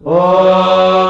ओ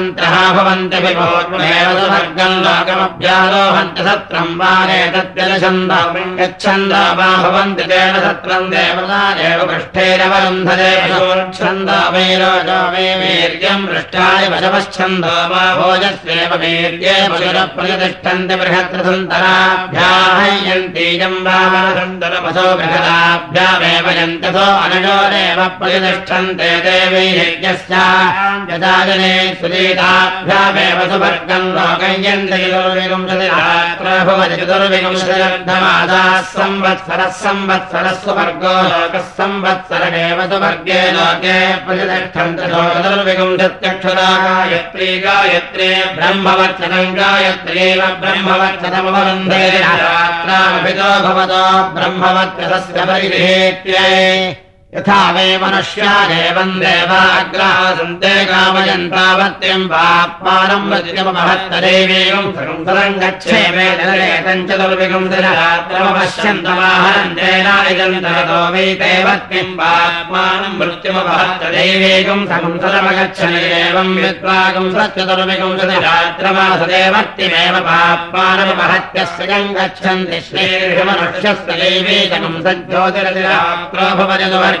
मन्त्रः भवन्ति सुवर्गम् लोकमभ्यारोहन्ति सत्रम् वारे तद्गच्छन्द गच्छन्द वा भवन्ति तेन सत्रम् देवतारेव पृष्ठेरवरुन्धरे छन्द वै रोजो वै वीर्यम् पृष्ठाय वशवच्छन्द वा भोजस्वेव वीर्ये पशुरप्रतिष्ठन्ति बृहत्प्रसन्तराभ्याहयन्तीयम् वामनसन्दरपशो बृहदाभ्यामेव यन्तसो अनयोरेव प्रतिष्ठन्ते देवी यज्ञस्य यदा जने सुदीताभ्यामेव सुवर्गम् लोकय्यन्तर्विगुंशतिरात्रभवति चतुर्विगुंशतिरर्धमादाः संवत्सरः संवत्सरः सुवर्गो लोकः संवत्सरमेव सुवर्गे लोके प्रतिष्ठन्ततो चतुर्विगुंशत्यक्षरा गायत्री गायत्रे ब्रह्मवत्सरम् गायत्र्यैव ब्रह्मवत्सरमवरुन्धे रात्रामभितो भवतो ब्रह्मवत्सरस्य परिहेत्यै यथा वै मनुष्या देवम् देवाग्रासन्ते कामयन्तावत्यम् वाप्मानम् वज्रमहत्तदेवेवम् संसरम् गच्छे वेदरेतम् चतुर्विगुंसरात्रमपश्यन्तमाहरम् तेनायजन्तरतो वै देवत्यम् वाप्मानम् मृत्युमपहत्तदैवेकम् संसरमगच्छन् एवम् विद्वागम् सत्यतुर्विगुंसतिरात्रमासदेवत्यमेव पाप्मानमपहत्यस्य गम् गच्छन्ति श्रीर्षमनुष्यस्य दैवेकम् सज्जोतिरतिरात्रो भवजतुवर्ग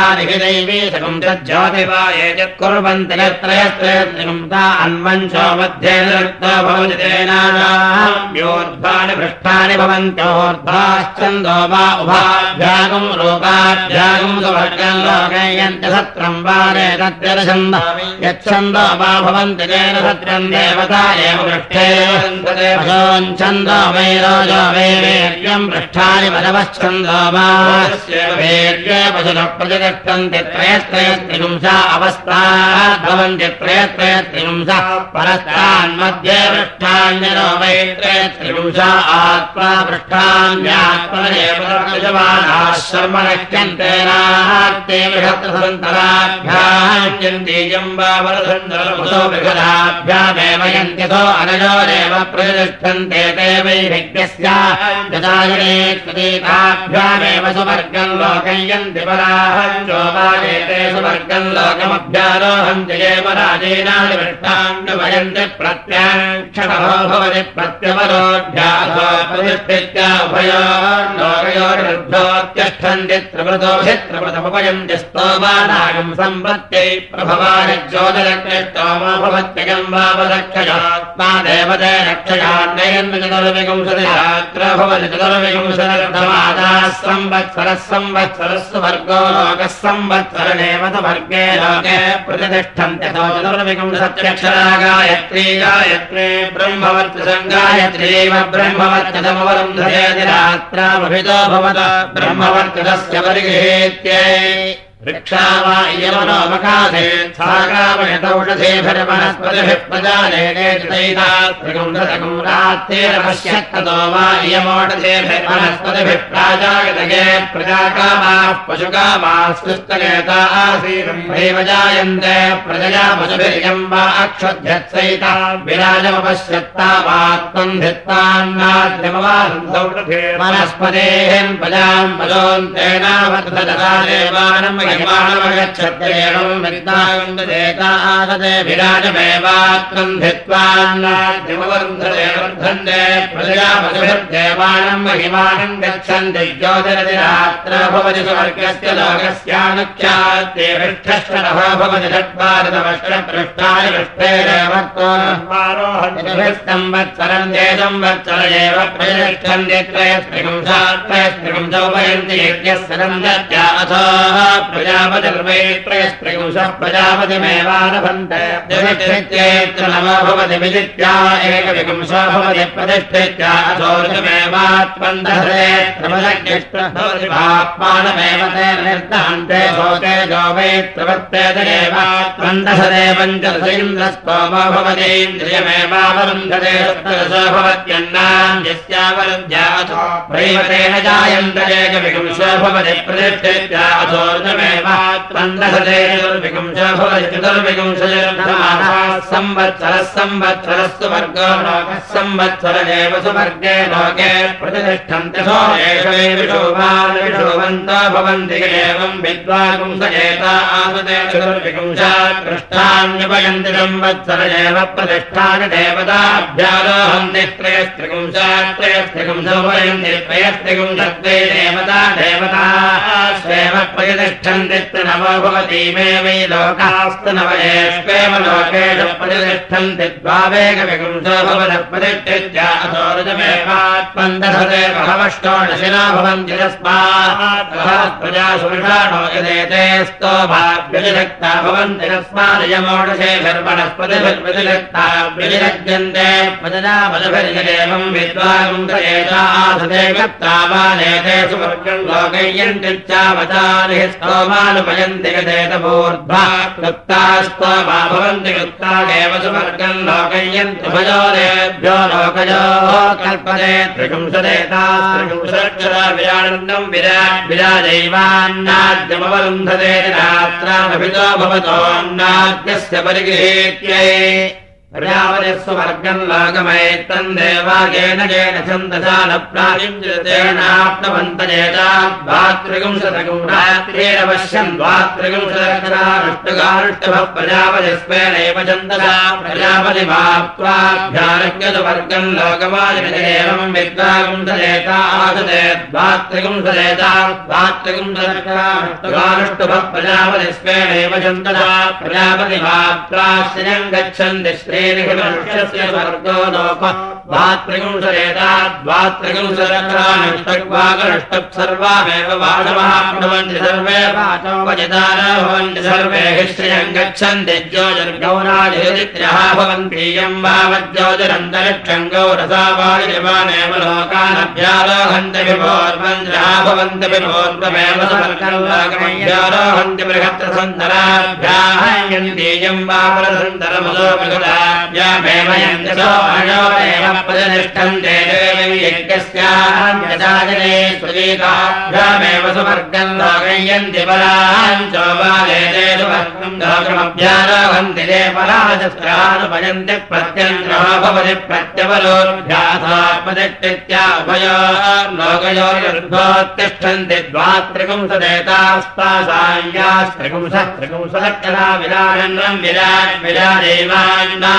यत्रयत्रयत्रिगुंसा अन्वंशो मध्ये निरुक्तो भवति तेनायोर्ध्वानि पृष्ठानि भवन्त्योर्ध्वाश्चन्दो वा उभाभ्यागम् रूपाभ्यागम् सुवर्गम् लोकयन्ति सत्रम् वारे तद्यरछन्द यच्छन्दो वा भवन्ति तेन सत्रम् देवता एव पृष्ठे। छन्दो वै रोजो वै वीर्यम् पृष्ठानि वा। वीर्ये पशुः प्रतिष्ठन्ति त्रयस्त्रयस्त्रिपुंसा अवस्थात् भवन्ति त्रयस्त्रयस्त्रिपुंसा परस्तान्मध्ये पृष्ठान्यनो वै त्रयस्त्रिपुंसा आत्मा पृष्ठान्यात्मनेवाः शर्म नक्यन्तेनास्ते बृहत्सन्तराभ्यान्तीयम् वा वरसन्दरमुसो बृहदाभ्यामेव यन्त्यथो अनयोरेव प्रतिष्ठन्ते ते वै यज्ञस्य यदायणे कृतीताभ्यामेव सुवर्गम् लोकयन्ति पराहञ्चोपायेते सुवर्गम् लोकमभ्यारोहन्ति एव राजेनानि वृष्टाण्डुभयन्ति प्रत्याक्षणो भवति प्रत्यवरोढ्यासो प्रतिष्ठित्य उभयो लोकयोर्वृद्धोत्यष्ठन्ति त्रिवृतोभि त्रिवृतमुपयन्ति स्तोमानागम् सम्पत्त्यै प्रभवानिज्योतिरक्ष्टोमो भवत्यगम् वावरक्षयात्मा देवते रात्र भवति चतुर्विगुंशतिर्धमादाः संवत्सरः संवत्सरस्सु वर्गो लोकः संवत्सरणेव वर्गे लोके प्रतिष्ठन्त्यतो चतुर्विगुंशत्यक्षरा गायत्री ब्रह्मवर्तदस्य परिगृहेत्यै वृक्षा वा इयमनोमकाधे सागामयतौषधेभिर्वनस्पतिभिः प्रजालेनेतैतात्रिगुंसतगुं रात्रेरपश्यत्ततो वा इयमोषधेभिर्वनस्पतिभिः प्राजागतगे प्रजाकामाः पशुकामाः सृष्टनेता आसीरम्भैव जायन्ते प्रजया पशुभिर्यम् वा अक्षुध्यत्सैता वनस्पतेः प्रजाम् पशोन्तेनावतदादेवानम् विद्वागुन्ददेतासदे विराजमेवात्मम् प्रजया पशुभिर्देवानम् महिमानम् गच्छन्ति ज्योतिरतिरात्र भवति स्वर्गस्य लोकस्यानुख्यात्ते पृष्ठश्वरः भवति षट्भारतवर्षपृष्ठानि पृष्ठेरेवत्सरम् ते संवत्सर एव प्रतिष्ठन्ते त्रयस्त्रिपुंसात्रयस्त्रिपुंसौपयन्ति यज्ञस्सरम् दत्या अथो प्रजापतिर्वै त्रयस्त्रिपुंसः प्रजापतिमेवानभन्ते। नमो भवति विदित्या एकविपुंसो भवति प्रतिष्ठित्या अथो ऋतुमेवात्मन्दहरे त्रमदज्ञष्टभवतिभात्मानमेव ते निर्दहन्ते सोते जो वै प्रवर्तेतदेवात्मन्दहरे पञ्चदशेन्द्रस्तोमो भवतीन्द्रियमेवावरुन्धते सप्तदशो भवत्यन्नाम् यस्यावरुद्ध्या अथो। प्रैवतेन जायन्तरेकविपुंसो भवति प्रतिष्ठित्या अथो संवत्सरः संवत्सरस्तु वर्गो लोकः संवत्सर एव सुवर्गे लोके प्रतिष्ठन्ति भवन्ति एवम् पृष्ठान्युपयन्ति संवत्सर एव प्रतिष्ठानि देवताभ्यारोहन्ति त्रयस्त्रिपुंशात् त्रयस्त्रिपुंसोपयन्ति त्रयस्त्रिपुंशत्वे देवता देवता स्वेव प्रतिष्ठन्ति नवो भवति मे वै लोकास्तु नव एष्वेव लोकेषु प्रतिष्ठन्ति द्वावेकविपुंसो भवदप्रतिष्ठित्या अथोरजमेवात्मन्दधते बहवष्टोडशिना भवन्ति तस्मात् प्रजासु विषाणो यदेते स्तोभाभ्यतिरक्ता भवन्ति तस्मादयमोडशे धर्मणस्पतिभिर्व्यतिरक्ता व्यतिरज्यन्ते पदनापदभिर्यदेवम् विद्वागुंसयेतासते गत्तावानेते सुवर्गम् लोकय्यन्तिच्चावतारिः स्तोमानुपयन्ति गतेत मूर्ध्वा कृत्ता स्तोमा भवन्ति कृत्तादेव सुवर्गम् लोकय्यन्ति भयोदेभ्यो लोकयोः कल्पते त्रिपुंसदेता त्रिपुंसक्षरा विरानन्दम् विराट् विराजैवान्नाद्यमवरुन्धते रात्रामभितो भवतोऽन्नाद्यस्य परिगृहेत्यै प्रजापतिस्वर्गम् लोकमैत्तम् देवागेन जेन छन्दसा न पश्यन् द्वात्रिगुंशतक्षरानुष्टुगानुष्टभः प्रजापतिस्वेनैव छन्दसा प्रजापतिमाप्त्वाभ्यारग्यतवर्गम् लोकमादिनदेवम् विद्वागुंसदेता आसते द्वात्रिगुंसदेता द्वात्रिगुंशतक्षरानुष्टुगानुष्टुभः प्रजापतिस्वेनैव छन्दसा प्रजापतिमाप्त्वाश्रियम् गच्छन्ति श्री मनुष्यस्य स्वर्गो लोक द्वात्रिगुंसरेता द्वात्रिगुंसरक्षरानुष्टग्वागनुष्टक् सर्वामेव वाचमः भवन्ति सर्वे वाचोपजितारा भवन्ति सर्वे श्रियम् गच्छन्ति ज्योतिर्गौराजिरित्र्यः भवन्तीयम् वावज्योतिरन्तरिक्षम् गौरसा वायुजवानेव लोकानभ्यारोहन्ति विभोर्मन्द्रः भवन्ति लोकमय्यारोहन्ति बृहत्तसन्तराभ्याहयन्तीयम् वापरसन्तरमसो मृगदा यामेव प्रतिष्ठन्ते यज्ञस्याजने स्वगीताभ्यामेव सुवर्गम् लोकयन्ति पराञ्चोपालेते सुवर्गम् लोकमभ्यारोहन्ति ते पराजस्त्रानुपयन्ति प्रत्यन्त्रः भवति प्रत्यवलोभ्यासात्मदित्या उभयो लोकयोर्भोत्तिष्ठन्ति द्वात्रिपुंसदेतास्तासायास्त्रिपुंसः त्रिपुंसत्कला विराजन्द्रम् विराट्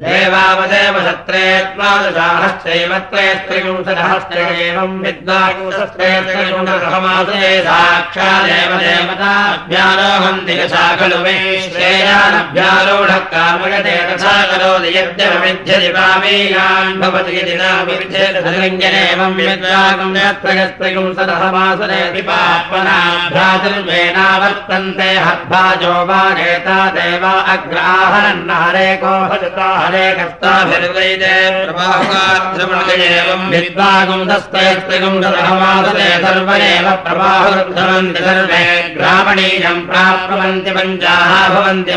देवावदेव सत्रे द्वादशाहश्चैव त्रयस्त्रिपुंसदहश्च एवम् विद्वाकुंसस्त्रेत्रिपुंसहमासे साक्षादेव देवताभ्यारोहन्ति यथा खलु वै श्रेयानभ्यारूढः कामयते तथा करोति यद्यपमिध्यति पामेयान् भवति यदि नामिध्येतलिङ्गनेवम् विद्वाकुंसत्रयस्त्रिपुंसदहमासनेति पाप्मनाभ्याचर्वेनावर्तन्ते हद्भाजो वा नेता देवा अग्राहरन्नहरेको भजताः अनेकस्ताभिर्वैते ददहमादते सर्व ग्रामणीयम् प्राप्नुवन्ति पञ्चाः भवन्ति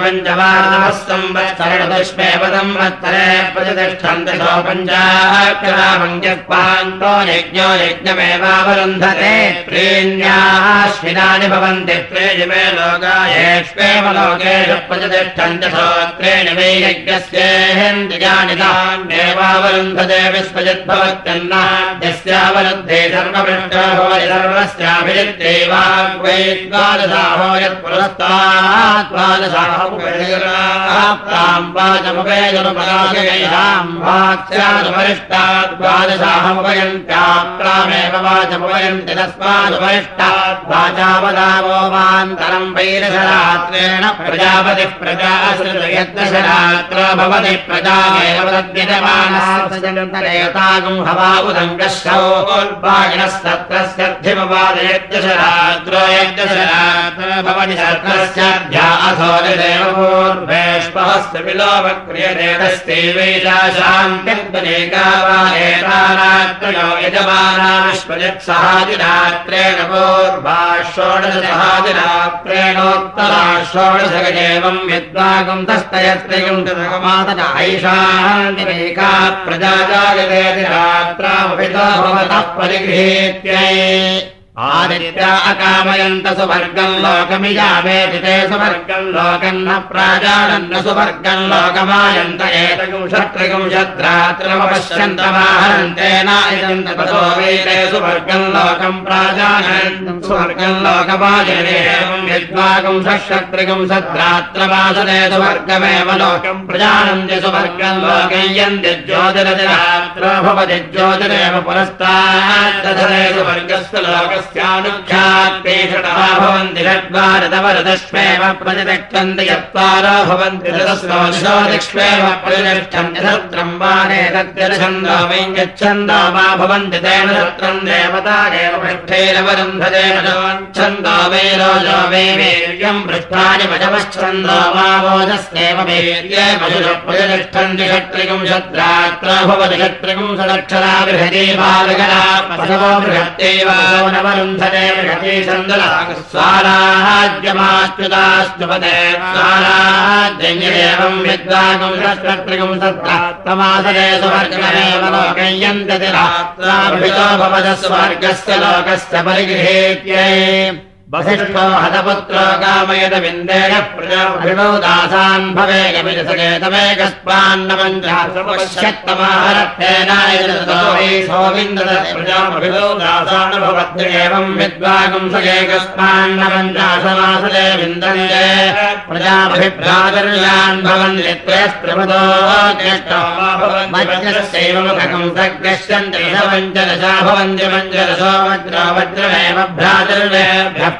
संवत्सरणदुष्मे संवत्सरे प्रतिष्ठन्ति सो यत्पान्तो यज्ञो यज्ञमेवावरुन्धते त्रीण्याश्विनानि भवन्ति त्रीणिमे लोकायेष्वेव लोकेषु प्रतिष्ठन्ति सोत्रेणि वै यज्ञस्येन्द्रियाणि तान्येवावरुन्धते विश्वजिद्भवत्यन्नाद्यस्यावरुद्धे सर्वपृष्ठो भवति सर्वस्याभिजित्यैवाग्वै द्वादशाहो यत्पुरस्ताद्वादशाहमुपैराप्ताम् वाचमुपैजनुपराजयैहाम् वाच्यादुपरिष्टाद्वादशाहमुपयन्त्याप्तामेव वाचमुपयन्ति तस्मादुपरिष्टात् वाचावदावो वान्तरम् वैरशरात्रेण प्रजापतिः प्रजाश्रितयद्दशरात्रो भवति प्रजामेव तद्यजमानस्तजन्तरेतागुम् हवा उदङ्गश्चोर्वागिनः सत्रस्यर्थिमवादयद्दशरात्रो यद्दशरात्र भवति सत्रस्याध्या अथो निदेव पूर्वेष्पहस्य विलोपक्रियते तस्यैवैषा शान्तिर्दनेका वा एतारात्रयो यजमाना विश्वजत्सहादिरात्रेण पूर्वा षोडशसहादिरात्रेणोत्तरा षोडशगजेवम् विद्वागुम् तस्तयत्रिगुम् तदगमातन ऐषान्तिरेका प्रजा जागते रात्रामभितो भवतः परिगृहेत्यै आदित्या अकामयन्त सुवर्गम् लोकमिजावेति ते सुवर्गम् लोकम् न प्राजानन्न सुवर्गम् लोकमायन्त एतगुंशत्रिगुंशत्रात्रमपश्यन्तमाहरन्तेन इदन्त ततो वैते सुवर्गम् लोकम् प्राजानन् सुवर्गम् लोकमायनेवम् यद्वागुंशत्रिगुंशत्रात्रवासने सुवर्गमेव लोकम् प्रजानन्ति सुवर्गम् लोकम् यन्ति ज्योतिरतिरात्र भवति ज्योतिरेव पुरस्तात् सुवर्गस्य लोकस्य स्यानुख्यात्पेषणः भवन्ति षड्वारदवरदश्वेव प्रतिष्ठन्ति चत्वारो भवन्ति तद्यच्छन्दो वै वा भवन्ति तेन सत्रम् देवता एव पृष्ठैरवरुन्धतेन छन्दो वै रोजो वै वीर्यम् पृष्ठानि वजवच्छन्दो वा वोजस्येव पशुषु प्रतिष्ठन्ति षट्रिकम् शत्रात्र भवति बालकरा पशवो बृहत्यैव नवरुन्धते बृहती सन्दलाः स्वाराज्यमाच्युतास्तुपते स्वाराज्यम् विद्वागुम् षट्रिकम् सत्रात्तमासरे सुवर्गमेव लोकय्यन्त्यति रात्राभितो भवतः स्वर्गस्य लोकस्य परिगृहेत्यै वसिष्ठो हतपुत्रो कामयत विन्देन प्रजाभिणो दासान् भवेगमिति सकेतमेकस्मान्नपञ्चाशपश्यत्तमाहरत्तेनायतोभिन्दो दासान् भवत्येवम् विद्वागुम् सकेकस्मान्नपञ्चाशमासदे विन्दन्ते प्रजाभिभ्रातर्यान् भवन्त्यस्त्रपदो मध्यस्यैव मुखकम् सग्यश्यन्ति दशपञ्चदशा भवन्ति पञ्चदशो वज्रो वज्रमेव भ्रातर्वेभ्यः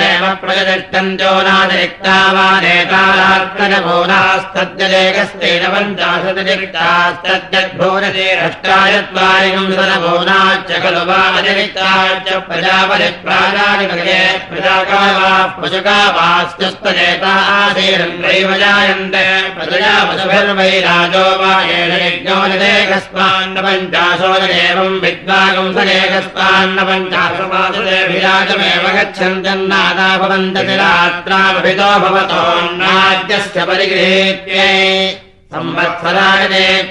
षड्वादशवर्षस्वेव प्रतिष्ठन्त्यो नादिक्तावानेकालात्मजभूनास्तद्यलेकस्तेन पञ्चाशतिरिक्तास्तद्यद्भूनते अष्टाचत्वारिंशतभूनाच्च खलु वा अतिरिक्ताच्च प्रजापतिप्राजानिकये प्रजाका वा पशुका वास्त्यस्तनेता आसीरन्त्रैव जायन्ते प्रजयापशुभिर्वै राजो वा येन यज्ञो निदेकस्मान्न पञ्चाशोदरेवम् विद्वागुंसकेकस्मान्न पञ्चाशमासुदेभिराजमेव गच्छन्त्यन्नादा भवन्तति रात्रामभितो भवतोन्नाद्यस्य परिगृहेत्यै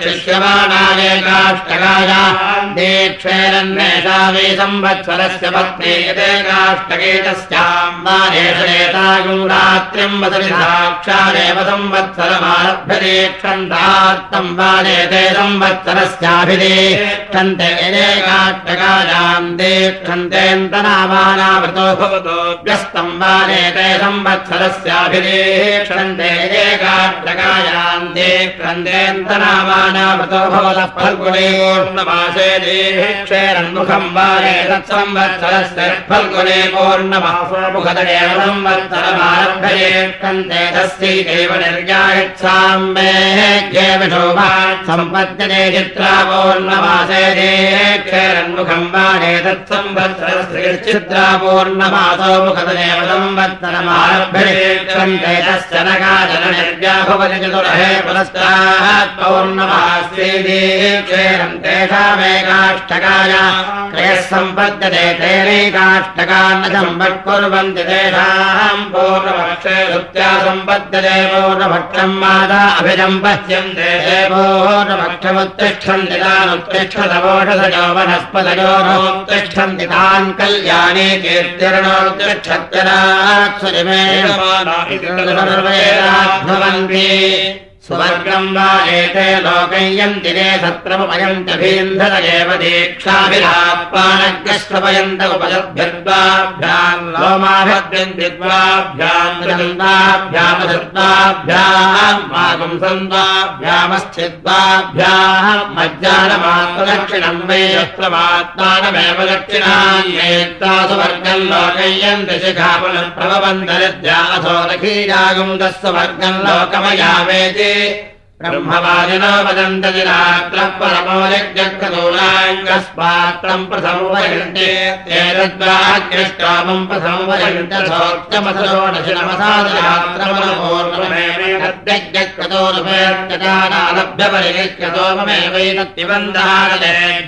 दृश्यमानाय काष्टकाय दीक्षेरन्वेषा वै संवत्सरस्य पत्नी यदेकाष्टके तस्याम् वानेतागुरात्र्यम् वसति साक्षादेव संवत्सरमारभ्य दीक्षन्तार्थम् वानेते संवत्सरस्याभिदीक्षन्ते यदेकाष्टकायाम् दीक्षन्तेऽन्तनामानावृतो भवतो व्यस्तम् वानेते संवत्सरस्याभिदीक्षन्ते एकाष्टकायाम् दीक्षन्तेऽन्तनामानावृतो भवतः फल्गुणे पूर्णमासे दीक्षेरन्मुखम् वारे तत्संवत्सरस्य फल्गुणे पूर्णमासो मुखदेव संवत्सरमारभ्येक्षन्ते तस्यैकेव निर्यायत्साम् मे विशोभा सम्पद्यते चित्रा पूर्णमासे दीक्षेरन्मुखम् वारे तत्संवत्सरस्य चित्रा पूर्णमासो मुखदेव संवत्सरमारभ्येक्षन्ते तस्य नकाचन निर्या भवति चतुरहे पुरस्तात् दीक्षेरम् तेषामेकाष्टकाय त्रयः सम्पद्यते तेनैकाष्टकान्न सम्पत्कुर्वन्ति तेषाम् पूर्णभक्षे श्रुत्या सम्पद्यते पूर्णभक्षम् माता अभिजम् पश्यन्ते ते पूर्णभक्षमुत्तिष्ठन्ति तानुत्तिष्ठतवोषधयो वनस्पतयोनोत्तिष्ठन्ति तान् कल्याणे कीर्तिरणोत्तिष्ठत्यनात्सरिमे भवन्ति सुवर्गम् वा एते लोकयन्ति एव दीक्षाभिलापानग्रश्रपयन्त उपदभ्यद्वाभ्याम् लोमाभद्यन्त्यद्वाभ्याम् दन्ताभ्यामधत्वाभ्याम् मागुम् सन्त्वाभ्यामश्चिद्वाभ्याम् मज्जानमात्मदक्षिणम् वै यस्त्रमात्मानमेव दक्षिणान्येत्ता सुवर्गम् लोकयन्ति शिखापुनप्रभवन्तरद्यासो लखीरागुम् तस्वर्गम् लोकमयावेति え。ब्रह्मवादिनो वदन्तदिरात्रः परमो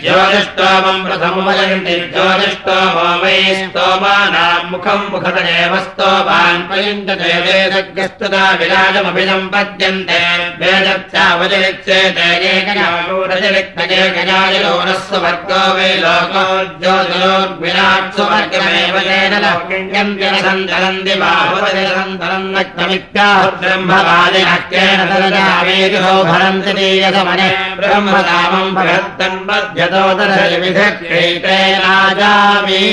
ज्योतिष्टोमम् प्रसंवयन्ति ज्योतिष्टोमो वै स्तोमानाम् मुखम् मुखतदेव स्तोमान् पयुञ्जते वेदज्ञस्तदा विराजमभिसम्पद्यन्ते वेदत्यावजलिच्येते एकजागोरजलिक्तकेकजायलोनः वर्गो वै लोको ज्योतिरोर्विराट् सुवर्गमेव तेन लोकिण्यन्त्यनसन्तरन्ति बाहुवजलसन्तरम् नक्तमित्याह ब्रह्मवादिनक्येन तदजावेदिहो भरन्ति दीयसमने ब्रह्मदामम् भगत्तन्वध्यतोदरविधक्रीतेनाजामि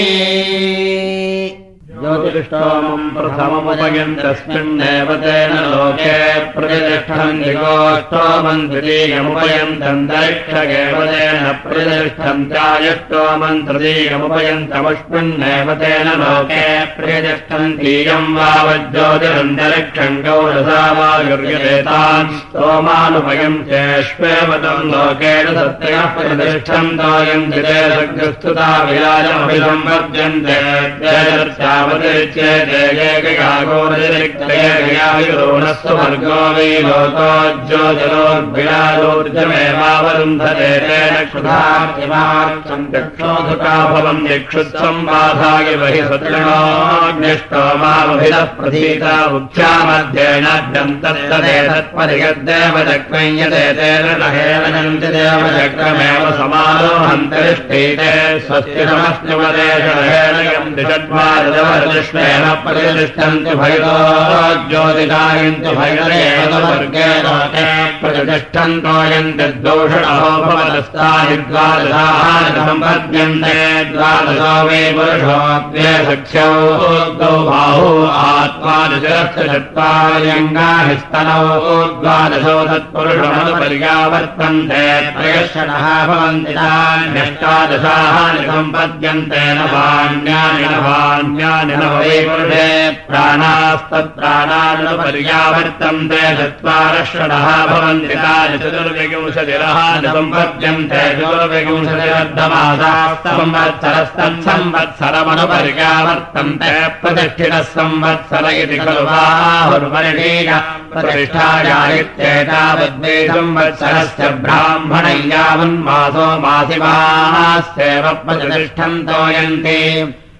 ज्योतिष्टोमम् प्रथममुपयन्तस्मिन्नेव तेन लोके प्रतिष्ठम् दिगोष्टोमम् द्वितीयमुपयन्तन्तरिक्षगेव तेन प्रतिष्ठम् चायष्टोमम् तृतीयमुपयन्तमुष्मिन्नेव तेन लोके वावज्योतिरन्तरिक्षम् गौरसा वा युर्यतेतान् स्तोमानुपयम् चेष्वेव तम् लोकेन सत्यः प्रतिष्ठम् तोयम् ते सग्रस्तुता विराजमभिसम्वर्जन्ते ोनस्तु भर्गो वै लोकोज्योतिरोर्भिरालोर्जमेवावरुन्धते तेन क्षुधार्यमार्क्षम् दक्षोधुका बाधाय वहि सतृणोऽग्निष्टोमाभिरः प्रसीता मुख्यामध्येनाभ्यम् तत्तदे तत्परिगद्देव जग्मय्यते तेन नहेवनन्ति देवजग्रमेव समारोहन्तरिष्ठीते स्वस्ति समस्तिपदेशेन भैरो ज्योतिकायन्ति भैरेव वर्गे लोके प्रतिष्ठन्तोयन्ति दोषणो भवदस्तानि द्वादशाः सम्पद्यन्ते द्वादशो वै पुरुषो द्वे सख्यौ द्वौ बाहु आत्मादशस्य चत्वार्यङ्गानि स्तनौ द्वादशो तत्पुरुषमनुपर्यावर्तन्ते त्रयशणः भवन्ति तान्यष्टादशाः सम्पद्यन्ते न न प्राणास्तत्प्राणानुपर्यावर्तन्ते चत्वारषणः भवन्ति तानि चतुर्विंशतिरः सम्पद्यन्ते चतुर्विंशतिरर्धमासास्तंवत्सरस्तत्संवत्सरमनुपर्यावर्तन्ते प्रतिष्ठितः संवत्सर इति खलु बाहुर्वर्णेन प्रतिष्ठायायित्येतावद्वे संवत्सरस्य ब्राह्मणय्यावन्मासो मासिमास्येव प्रतिष्ठन्तोयन्ते मेषस्त्वापजतेरवतुलोहिरग्रेवच्छागे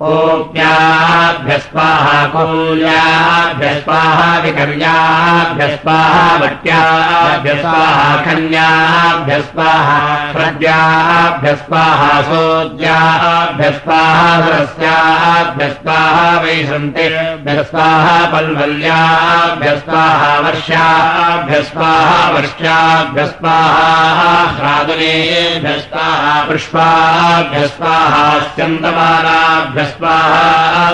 कोऽप्याभ्यस्वाहा कूल्याभ्यस्वाहा विकर्याभ्यस्वाहा भट्याभ्यस्वाहा कन्याभ्यस्वाहा हृद्याभ्यस्वाहा सोद्याभ्यस्वाहा सरस्याभ्यस्वाहा वैशन्तेभ्यस्वाहा पल्वल्याभ्यस्वाहा श्रादुनेभ्यस्वाहा पुष्पाभ्यस्वाहा स्यन्दमानाभ्य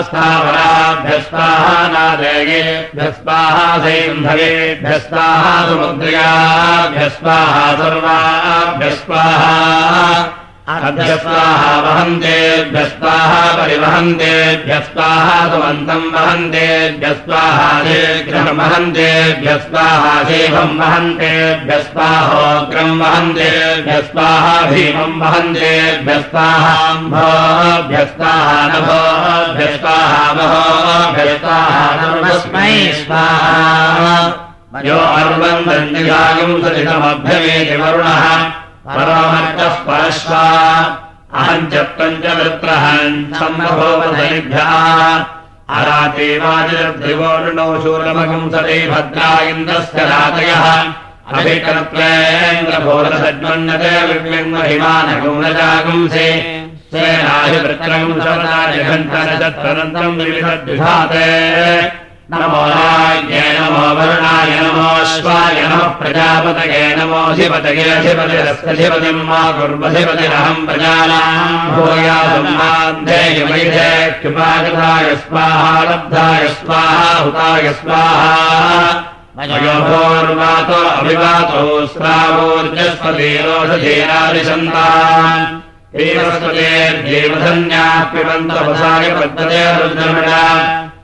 स्थावराभ्यस्वाहा नादेयेभ्यस्वाहा सैन्धवेभ्यस्वाहा समुद्र्याभ्यस्वाहा सर्वाभ्यस्वाहा अभ्यस्वाहा वहन्तेभ्यस्वाहा परिवहन्तेभ्यस्वाहा सुमन्तम् वहन्तेभ्यस्वाहा शीघ्रम् वहन्तेभ्यस्वाहा शिवम् वहन्तेभ्यस्वाहोग्रम् वहन्तेभ्यस्वाहा भीमम् वहन्तेभ्यस्वाहाम्भोभ्यस्वाहा नभोभ्यस्वाहा महोभ्यस्वाहा नमस्मै स्वाहा। यो अर्वन्दन्निजागम् सलितमभ्यमेति वरुणः अहम् च पञ्चवृत्रहन् सम्भोवधनिभ्यः अरातेवाजिर्द्रिवोर्णो शूलमगम् सते भद्रा इन्द्रस्य रातयः विर्लिङ्गहिमानगुणजागुंसे स्वेनाभिवृत्रम् सवनाजघण्टनचत्रनन्तम् विविधद्विधाते नमो राज्ञे नमो वरुणाय नमोऽश्वाय नमः प्रजापतये नमोऽधिपतयेऽधिपतिरस्यधिपतिम् मा कुर्वधिपतिरहम् प्रजानाम् भूयासम् मान्धेयमैधे कृपागताय स्वाहा लब्धाय स्वाहा हुताय स्वाहा मयोभोर्वातो अभिवातो स्रावोर्जस्वतीरोषधीरादिशन्तान् एवस्वतेर्देवधन्याः पिबन्तवसाय पद्धते रुद्रमिणा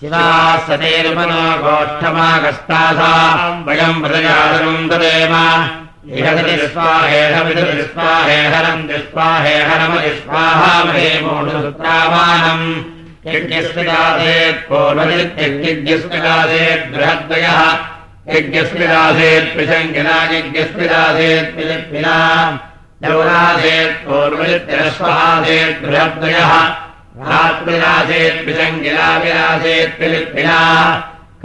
शिवा सतेरुपनो गोष्ठमागस्तासाम् वयम् स्वाहेहमिस्वाहेहरम् स्वाहेहरमधिस्वाहामहे मूढसूत्रामानम्। यज्ञस्मिदासेत् पूर्वजित्यज्ञस्मिदासेत् बृहद्वयः। यज्ञस्मिदासेत् पिशङ्किना यज्ञस्मिदासेत् पिलिप्पिना। यौरासेत् पूर्वजित्यश्वासेत् बृहद्वयः विरासेत् पिलिप्पिना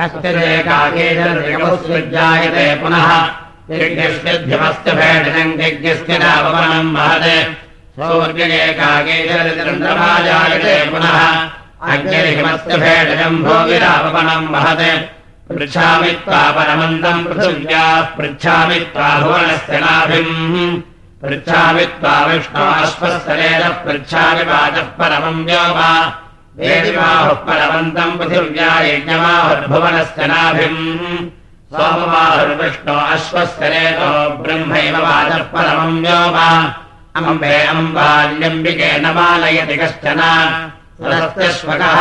कश्चिदेकाकेशजायते पुनः। भेडनम् यज्ञस्य महते। सौर्येकाकेशचन्द्रमा जायते पुनः। अग्निहिमस्य भेडनम् भोगिरापमनम् महते। पृच्छामि त्वा परमन्तम् पृथिव्याः पृच्छामि त्वा भुवनस्य नाभिम् पृच्छामि त्वा विष्णोश्वस्तरेण पृच्छामि वाचः परमम् व्योम वेदिमाहुः परमन्तम् पृथिव्या यज्ञमाहुर्भुवनस्य नाभिम् सोममाहुर्विष्णो अश्वस्तरेतो ब्रह्मैव वाचः परमम् व्योम अम्बे अम्बाल्यम्बिके न मानयति कश्चन सरस्त्यश्वकः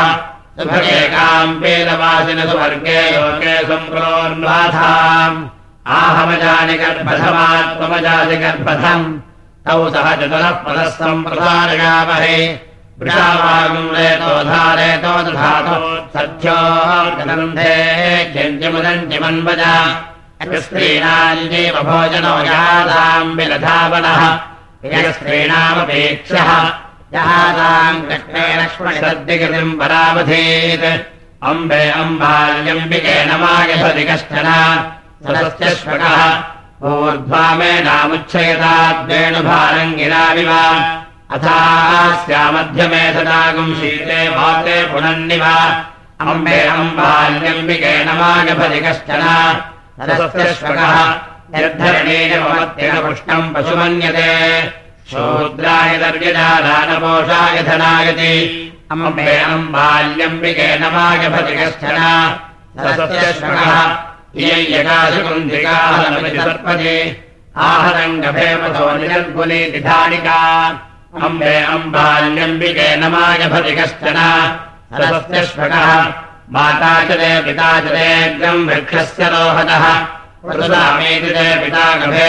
सुभगेकाम्बेलवासिन सुवर्गे लोके सम्प्रोन्वाथाम् आहमजानि गर्भधमात्मजाति गर्भधम् तौ सह चतुरः पदः सम्प्रसारयामहे वृषावागुलेतो धारेतो दधातो सत्यो गन्धे व्यञ्जमुदञ्जमन्वज स्त्रीणाञ्जीव भोजनो यादाम् विलधावनः यस्त्रीणामपेक्षः। जहादाम् कृष्णे लक्ष्मणि सद्यकृतिम् परावधीत्। अम्बे अम्बाल्यम्बिके नमायभति कश्चन सदस्यश्वकः ऊर्ध्वा मे नामुच्छयताद्वेणुभारङ्गिराविव अथास्यामध्यमे सदागुम् शीते वाते पुनन्निव। अम्बे अम्बाल्यम्बिके नमायभति कश्चन। ममत्येन पुष्टम् पशुमन्यते। शूद्राय दर्यजादानपोषाय धनायति। अम्बे अम्बाल्यम्बिके नमायभति कश्चन। सदस्यश्वकः इययकाशकुन्धिकाहनमिति सर्पति आहरङ्गभेमसो निजर्गुलीति धानिका अम्बे अम्बाल्यम्बिके नमायभति कश्चन। सदस्यश्वकः माता च ते पिता च तेऽग्रम् वृक्षस्य वृषामेति पिता गभे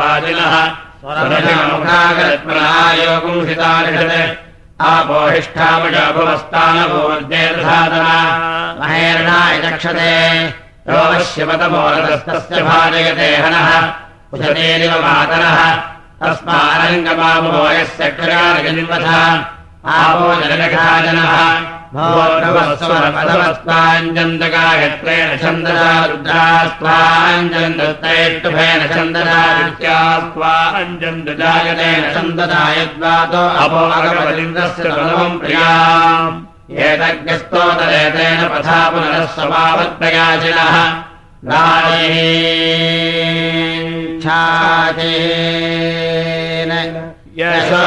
वाजिनः। स्वरमुखागरत्मनायोगम् हितारिषत् आपोहिष्ठामजाभुवस्तानभूर्जेर्धातना महेरणाय चक्षते योगश्यपतमोरदस्तस्य भाजयते हनः। कुशतेरिव मातरः तस्मारङ्गमामोयस्य क्रियाजन्वथ आपो जनलघाजनः भवस्ताञ्जन्तगायत्रेण छन्दसा रुद्रास्त्वाञ्जन्तैष्टुभेन छन्दसा विद्यास्त्वाञ्जन्तजायतेन छन्दसा यद्वातो अपोगवलिन्द्रस्य बलवम् प्रियाम् एतज्ञस्तोतरेतेन पथा पुनरः समावत्प्रयाचिनः छाचेन यशो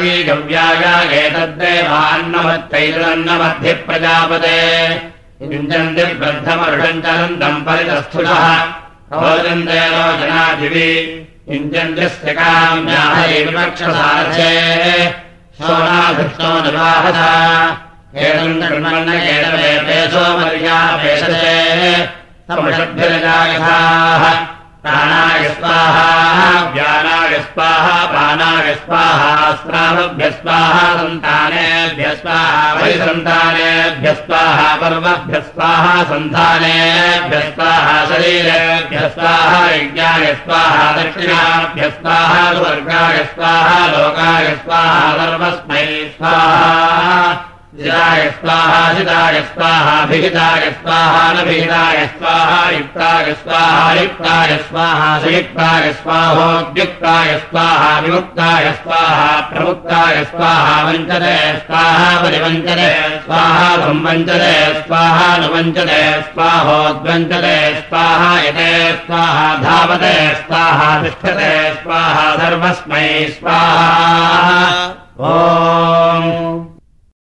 यव्यायी गव्यायागेतद्देवान्नमत्तैरन्नमध्ये प्रजापते युञ्जन्ति बद्धमरुषञ्चलन्तम् परितस्थुलः भोजन्ते रोचनादिवि युञ्जन्त्यस्य काम्याहैर्वक्षसारथे सोनाधृष्टो निवाहता एतम् कर्मन्न केतवेपे सोमर्यापेशते। समषद्भिरजायथाः प्राणाय स्वाहा व्यानाय स्वाहा पानाय स्वाहा स्रावभ्य स्वाहा सन्तानेभ्य स्वाहा वैसन्तानेभ्य स्वाहा पर्वभ्य स्वाहा सन्तानेभ्य स्वाहा शरीरेभ्य स्वाहा यज्ञाय स्वाहा दक्षिणाभ्य स्वाहा स्वर्गाय स्वाहा लोकाय स्वाहा सर्वस्मै स्वाहा जिताय स्वाहा जिताय स्वाहा भिहिताय स्वाहा न भिहिताय स्वाहा युक्ताय स्वाहा युक्ताय स्वाहा सुयुक्ताय स्वाहोद्युक्ताय स्वाहा विमुक्ताय स्वाहा प्रमुक्ताय स्वाहा वञ्चते स्वाहा परिवञ्चते स्वाहा संवञ्चते स्वाहा नुवञ्चते स्वाहोद्वञ्चते स्वाहा यते स्वाहा धावते स्वाहा तिष्ठते स्वाहा सर्वस्मै स्वाहा ओ